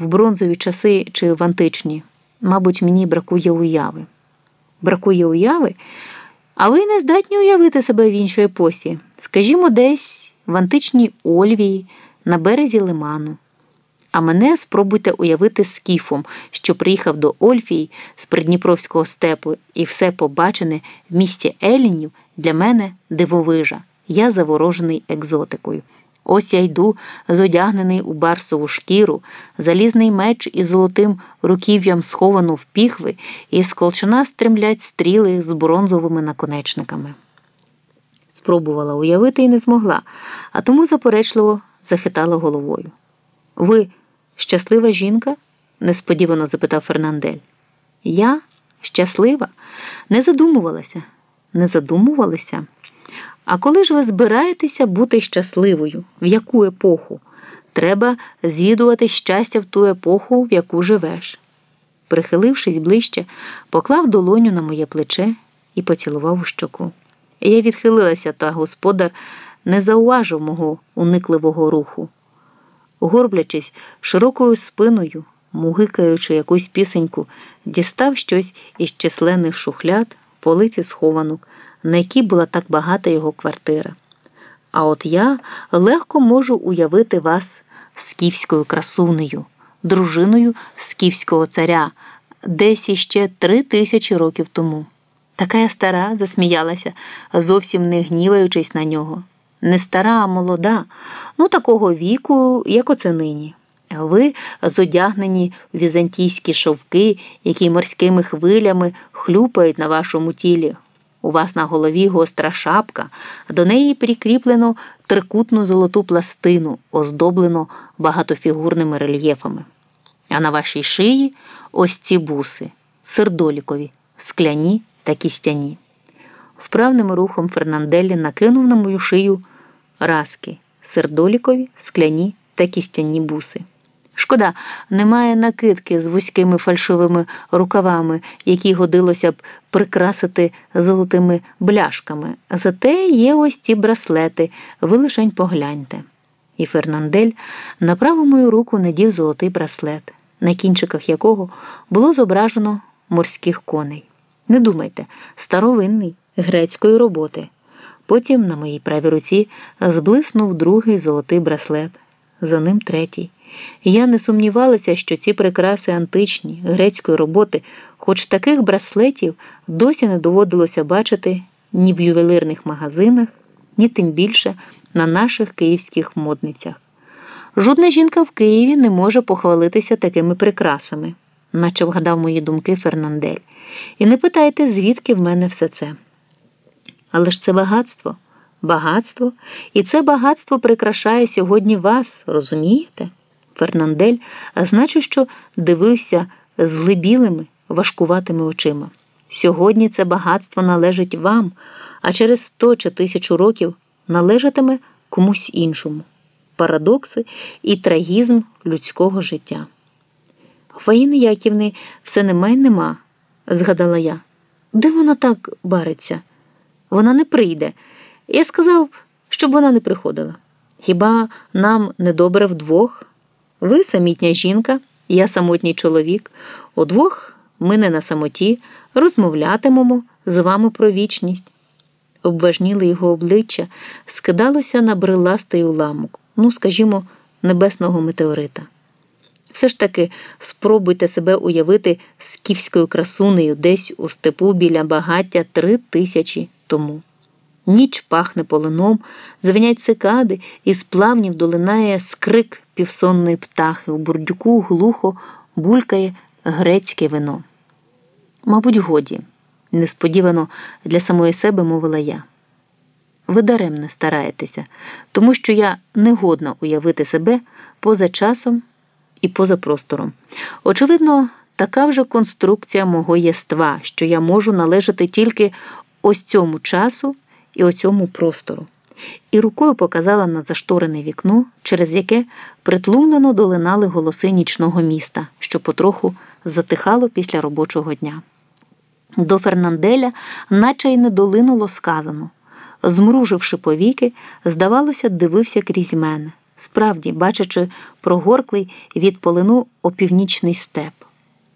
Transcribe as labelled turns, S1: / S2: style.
S1: в бронзові часи чи в античні. Мабуть, мені бракує уяви. Бракує уяви, а ви не здатні уявити себе в іншій епосі. Скажімо, десь в античній Ольвії, на березі лиману. А мене спробуйте уявити скіфом, що приїхав до Ольфії з Придніпровського степу, і все побачене в місті Елінів для мене дивовижа. Я заворожений екзотикою. Ось я йду, зодягнений у барсову шкіру, залізний меч із золотим руків'ям сховану в піхви, і з колчана стремлять стріли з бронзовими наконечниками. Спробувала уявити і не змогла, а тому заперечливо захитала головою. Ви щаслива жінка? несподівано запитав Фернандель. Я щаслива? Не задумувалася, не задумувалася. А коли ж ви збираєтеся бути щасливою? В яку епоху? Треба звідувати щастя в ту епоху, в яку живеш. Прихилившись ближче, поклав долоню на моє плече і поцілував у щоку. Я відхилилася, та господар не зауважив мого уникливого руху. Горблячись широкою спиною, мугикаючи якусь пісеньку, дістав щось із численних шухляд, полиці схованок, на якій була так багата його квартира. А от я легко можу уявити вас скіфською красунею, дружиною скіфського царя, десь іще три тисячі років тому. Така я стара, засміялася, зовсім не гніваючись на нього. Не стара, а молода, ну такого віку, як оце нині. Ви зодягнені в візантійські шовки, які морськими хвилями хлюпають на вашому тілі. У вас на голові гостра шапка, до неї прикріплено трикутну золоту пластину, оздоблено багатофігурними рельєфами. А на вашій шиї ось ці буси, сердолікові, скляні та кістяні. Вправним рухом Фернанделі накинув на мою шию разки, сердолікові, скляні та кістяні буси. Шкода, немає накидки з вузькими фальшивими рукавами, які годилося б прикрасити золотими бляшками. Зате є ось ці браслети, ви лишень погляньте. І Фернандель на праву мою руку надів золотий браслет, на кінчиках якого було зображено морських коней. Не думайте, старовинний грецької роботи. Потім на моїй правій руці зблиснув другий золотий браслет, за ним третій. Я не сумнівалася, що ці прикраси античні, грецької роботи, хоч таких браслетів досі не доводилося бачити ні в ювелирних магазинах, ні тим більше на наших київських модницях. Жодна жінка в Києві не може похвалитися такими прикрасами, наче вгадав мої думки Фернандель. І не питайте, звідки в мене все це. Але ж це багатство, багатство, і це багатство прикрашає сьогодні вас, розумієте? Фернандель, значить, що дивився з глибілими, важкуватими очима. Сьогодні це багатство належить вам, а через сто чи тисячу років належатиме комусь іншому. Парадокси і трагізм людського життя. Фаїни Яківни все нема й нема, згадала я. Де вона так бариться? Вона не прийде. Я сказав, щоб вона не приходила. Хіба нам недобре вдвох? Ви самітня жінка, я самотній чоловік. Удвох ми не на самоті, розмовлятимемо з вами про вічність. Обважніли його обличчя, скидалося на бриластий уламок, ну, скажімо, небесного метеорита. Все ж таки спробуйте себе уявити скіфською красунею десь у степу біля багаття три тисячі тому. Ніч пахне полином, звенять цикади, і з плавнів долинає скрик півсонної птахи, у бурдюку глухо булькає грецьке вино. Мабуть, годі, несподівано для самої себе мовила я. Ви даремно стараєтеся, тому що я не годна уявити себе поза часом і поза простором. Очевидно, така вже конструкція мого єства, що я можу належати тільки ось цьому часу і оцьому простору, і рукою показала на зашторене вікно, через яке притлумлено долинали голоси нічного міста, що потроху затихало після робочого дня. До Фернанделя, наче й не долинуло сказано. Змруживши повіки, здавалося, дивився крізь мене, справді, бачачи прогорклий від полину опівнічний степ.